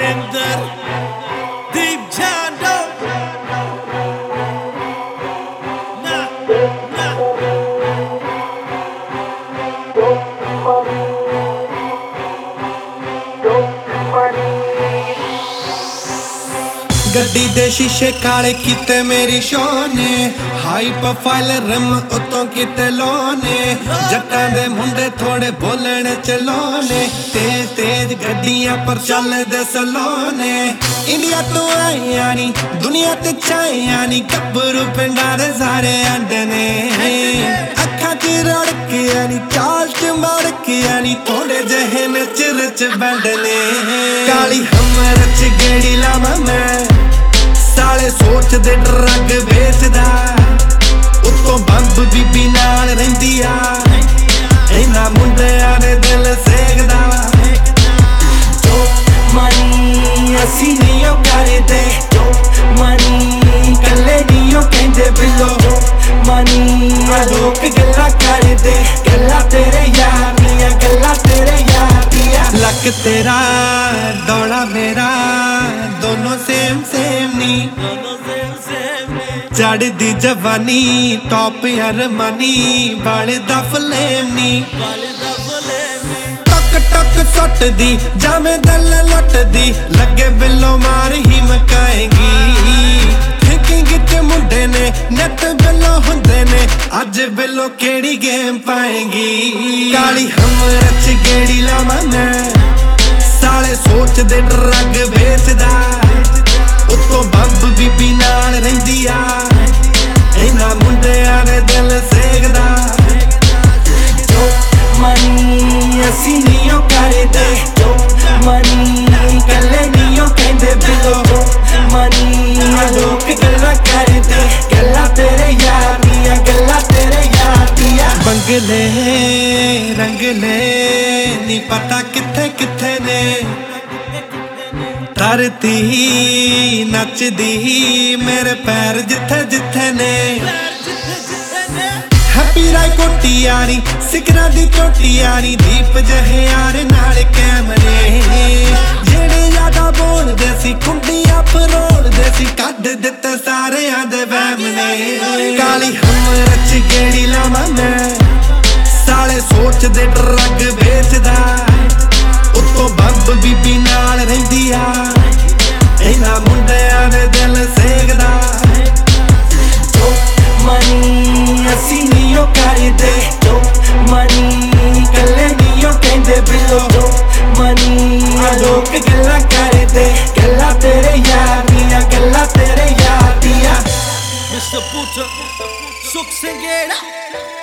kalender ਗੱਡੀ ਦੇ ਸ਼ੀਸ਼ੇ ਕਾਲੇ ਕੀਤੇ ਮੇਰੀ ਸ਼ੋਨੇ ਹਾਈ ਪ੍ਰੋਫਾਈਲ ਰਿਮ ਉਤੋਂ ਕੀਤੇ ਲੋਨੇ ਜੱਟਾਂ ਦੇ ਮੁੰਡੇ ਥੋੜੇ ਬੋਲਣ ਚਲੋਨੇ ਤੇਜ਼ ਤੇਜ਼ ਗੱਡੀਆਂ ਪਰ ਚੱਲਦੇ ਸਲੋਨੇ ਇੰਡੀਆ ਤੋਂ ਆਈਆਂ ਨੀ, ਦੁਨੀਆ ਤੇ ਚਾਈਆਂ ਨੀ। ਗੱਭਰੂ ਪਿੰਡਾਂ ਦੇ ਸਾਰੇ ਅੰਡੇ ਨੇ। ਅੱਖਾਂ 'ਚ ਰੜਕਿਆ ਨੀ, ਚਾਲ 'ਚ ਮੜਕਿਆ ਨੀ। ਥੋੜੇ ਜਿਹੇ ਨਚ ਰਚ ਬੰਡ ਨੇ। ਕਾਲੀ ਹਮਰ 'ਚ ਗੇੜੀ ਲਾਵਾਂ ਮੈਂ। ਸਾਲੇ ਸੋਚਦੇ ਡਰੱਗ ਵੇਚਦਾ। ਉਤੋਂ ਬੰਬ ਬੀਬੀ ਨਾਲ ਰਹਿੰਦੀ ਆ ਇਹਨਾਂ ਮੁੰਡਿਆਂ ਦੇ ਦਿਲ ਸੇਕਦਾ। ਜੋ ਮਨੀ ਅਸੀਂ ਨਹੀਂ ਉਹ ਕਰਦੇ। ਜੋ ਮਨੀ ਕੱਲੇ ਨਹੀਂ ਉਹ ਕਹਿੰਦੇ ਬਿੱਲੋ। ਮਨੀ ਆ ਲੋਕ ਗੱਲਾਂ ਕਰਦੇ। ਗੱਲਾਂ ਤੇਰੇ ਯਾਰ ਦੀਆਂ, ਗੱਲਾਂ ਤੇਰੇ ਯਾਰ ਦੀਆਂ। ਲੱਕ ਤੇਰਾ ਡੋਲਾ ਮੇਰਾ, ਦੋਨੋਂ ਸੇਮ ਸੇਮ ਨਹੀਂ ਚੜਦੀ ਜਵਾਨੀ ਟੌਪ ਅਰਮਾਨੀ, ਵਾਲੇ ਦਾ ਫਲੇਮ ਨੀ। ਟਕ ਟਕ ਸੱਟਦੀ, ਜਾਵੇਂ ਦਿਲ ਲੁੱਟਦੀ, ਲੱਗੇ ਬਿੱਲੋ ਮਾਰ ਹੀ ਮਕਾਏਗੀ। ਥਿੰਕਿੰਗ ਚ ਮੁੰਡੇ ਨੇ ਨੈਟ ਬਿੱਲੋ ਹੁੰਦੇ ਨੇ, ਅੱਜ ਬਿੱਲੋ ਕਿਹੜੀ ਗੇਮ ਪਾਏਗੀ? ਕਾਲੀ ਹਮਰ ਗੇੜੀ ਲਾਵਾਂ ਮੈਂ, ਸਾਲੇ ਸੋਚਦੇ ਡਰੱਗ ਵੇਚਦਾ। ਦੀਆਂ ਰੰਗਲੇ ਨਹੀਂ ਪਤਾ ਕਿੱਥੇ ਕਿੱਥੇ ਨੇ। ਧਰਤੀ ਨੱਚਦੀ ਮੇਰੇ ਪੈਰ ਜਿੱਥੇ ਜਿੱਥੇ ਨੇ। ਪੈਰ ਹੈਪੀ ਰਾਈ ਕੋਟੀ ਯਾਰੀ ਸਿਕਰਾਂ ਦੀ ਚੋਟੀ ਯਾਰੀ ਦੀਪ ਜਹੇ ਯਾਰ ਨਾਲ ਕੈਮਰੇ। ਜਿਹੜੇ ਜ਼ਿਆਦਾ ਬੋਲਦੇ ਸੀ ਕੁੰਡੀਆਂ ਫਰੋੜਦੇ ਸੀ, ਕੱਢ ਦਿੱਤੇ ਸਾਰਿਆਂ ਦੇ ਵਹਿਮ ਨੇ। ਕਾਲੀ ਹਮਰ ਚ ਗੇੜੀ ਦੇਸ਼ ਦੇ ਡਰੱਗ ਵੇਚਦਾ। ਉੱਤੋਂ ਬੰਬ ਬੀਬੀ ਨਾਲ ਰਹਿੰਦੀ ਆ। ਇਹਨਾਂ ਮੁੰਡਿਆਂ ਦੇ ਦਿਲ ਸੇਗਦਾ ਤੋ ਮਨੀ ਅਸੀਂ ਨਹੀਂ ਉਹ ਕਰਦੇ। ਤੋ ਮਨੀ ਕੱਲੇ ਨਹੀਂ ਉਹ ਕਹਿੰਦੇ ਬਿਲੋ। ਤੋ ਮਨੀ ਆ ਲੋਕ ਗੱਲਾਂ ਕਰਦੇ। ਗੱਲਾਂ ਤੇਰੇ ਯਾਰ ਦੀਆਂ ਗੱਲਾਂ ਤੇਰੇ ਯਾਰ ਦੀਆਂ। ਮਿਸਟਰ ਪੁੱਤਰ ਸੁਖ ਸਿੰਘੇੜਾ